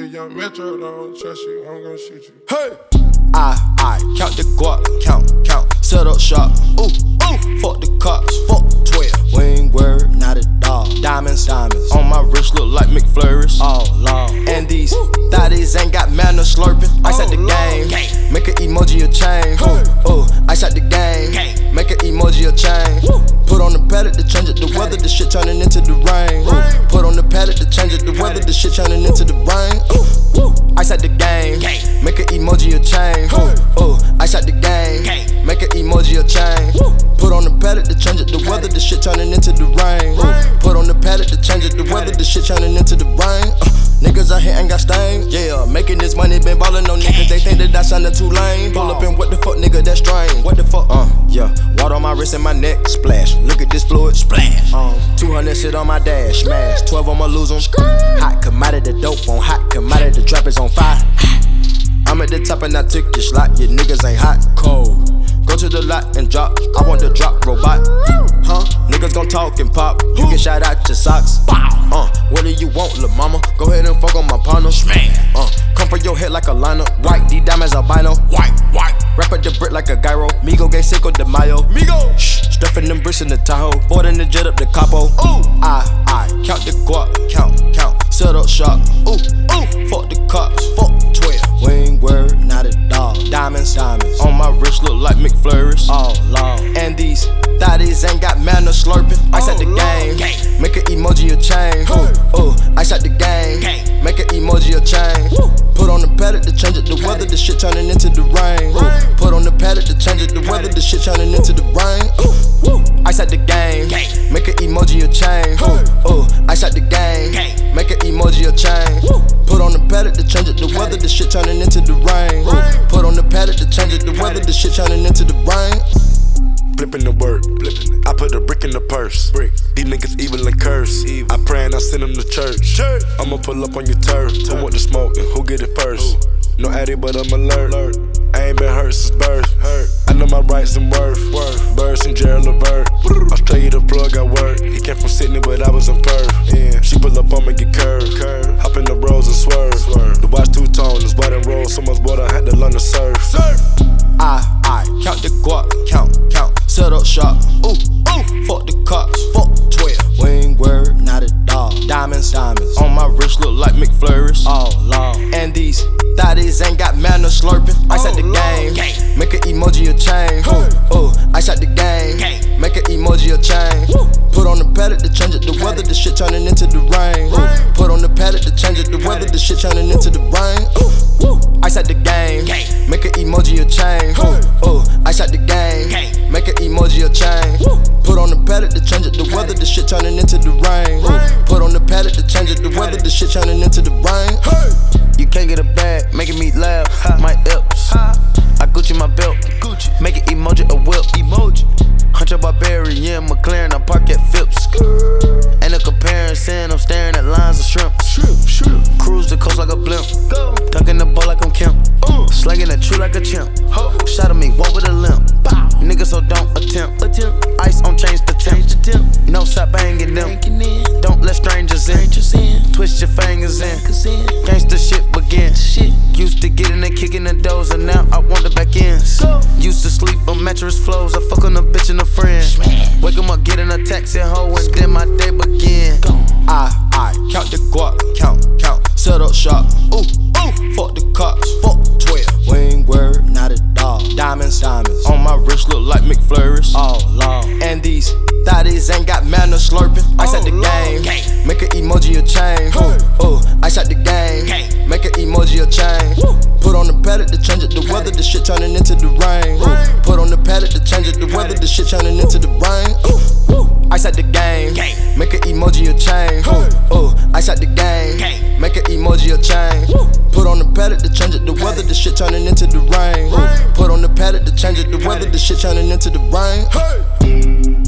If young Metro don't trust you, I'm gonna shoot you. Hey! I, I count the guap, count, count, set up shop. Ooh, ooh, fuck the cops, fuck 12. Wing word, not a dog. Diamonds, diamonds. On my wrist look like McFlurries. All long. And these thotties ain't got manners slurping. Ice at the game. Make an emoji a chain. Ooh, ooh, ice at the game. Make an emoji a chain. Put on the Patek to change it. The weather, the shit turning into the rain. Ooh, the to change it. The weather, the shit turning into the rain. Ooh, ooh, ice at the game. Make an emoji a chain. Ooh, ooh, ice at the game. Make an emoji a chain. Put on the Patek to change it. The weather, the shit turning into the rain. Ooh, put on the Patek to change it. The weather, the shit turning into the rain. Uh, niggas out here ain't got stains. Yeah, making this money, been ballin' on niggas. They think that I sounded too lame. Pull up and what the fuck, nigga, that's strange. What the fuck? Uh, yeah. Water on my wrist and my neck, splash. Look at this fluid, splash. Um, 200 shit on my dash, smash. 12 I'ma lose 'em. Hot commodity, trap is on fire. I'm at the top and I took your slot. Your niggas ain't hot, cold. Go to the lot and drop. I want the drop robot. Huh? Niggas gon' talk and pop. You get shot out your socks. Uh, what do you want, lil' mama? Go ahead and fuck on my partner. Uh, come for your head like a liner. White, these diamonds albino. White, white. Wrap up the brick like a gyro. Migo gay Cinco de Mayo. Migo. Shh, stuffing them bricks in the Tahoe. Boarding the jet up the capo. Ooh, I, I count the guap. Count, count. Set up shop. Ooh. Fuck the cops. Fuck 12. Wing word, not a dog. Diamonds, diamonds. On my wrist look like McFlurries. All long. And these thotties ain't got manners slurping. Ice at the game. Make an emoji a chain. Ooh, ooh. Ice at the game. Make an emoji a chain. Put on the Patek to change it. The weather, the shit turning into the rain. Put on the Patek to change it. The weather, the shit turning into the rain. Ooh, ooh. Ice at the game. Make an emoji a chain. Ooh, ooh. Ice at the game. Shit turning into the rain. Ooh. Put on the Patek to change it. The weather, the shit turning into the rain. Flipping the work. I put a brick in the purse. Brick. These niggas evil and curse. I pray and I send them to church. I'ma pull up on your turf. Who want the smoke and who get it first? No addy, but I'm alert. I ain't been hurt since birth. I know my rights and worth. Birds and Gerald Levert. Australia the plug I work. He came from Sydney, but I was in Perth. Yeah. She pull up on me, get curved. Hop in the rolls and swerve. The watch two tone, is white and roll. So much water, I had to learn to surf. I, I count the guap, count, count, set up shop. Ooh, ooh, fuck the cops, fuck 12. Wing word, not a dog. Diamonds, diamonds. On my wrist look like McFlurries. All long. And these thotties ain't got manners slurping. Ice at the game. Make an emoji a chain. Ooh, ice at the game. Make an emoji a chain. Put on the Patek to change it. The weather, the shit turning into the rain. Put on the Patek to change it. The weather, the shit turning into the rain. Ooh, ice the game. Make an emoji a chain. Ooh, ice at the game. Make an emoji a chain. Put on the Patek to change it. The weather, the shit turning into the rain. Put on the Patek to change it. The weather, the shit turning into the rain. You can't get a bag, making me laugh. My ips. I Gucci my belt. Gucci. Make an emoji a whip. Emoji. Hunter Barbarian, McLaren, I park at Phipps. Ain't no comparing, saying I'm staring at lines of shrimp. Cruise the coast like a blimp. Dunking the ball like I'm Kemp. Slanging the tree like a chimp. Shot at me, walk with a limp. Nigga, so don't attempt. Ice on change the temp. No stop banging them. Don't let strangers in. Twist your kicking the doors, and now I want the back ends. Used to sleep on mattress floors. I fuck on a bitch and a friend. Wake 'em up, get in a taxi, hoe, and then my day begin. I, I count the guap, count, count, set up shop. Ooh, ooh, fuck the cops, fuck 12. Wing word, not a dog. Diamonds, diamonds. On my wrist look like McFlurries. All long. And these thotties ain't got manners slurping. Ice at the game. Make an emoji a chain. Ooh, ooh, I at the game. Make an emoji a chain. Put on the Patek to change it. The weather, the shit turning into the rain. Ooh, put on the Patek to change it. The weather, the shit turning into the rain. Ooh, ice the game. Make an emoji a chain. Ooh, ooh, ice the game. Make an emoji a chain. Put on the Patek to change it. The weather, the shit turning into the rain. Ooh, put on the Patek to change it. The weather, the shit turning into the rain.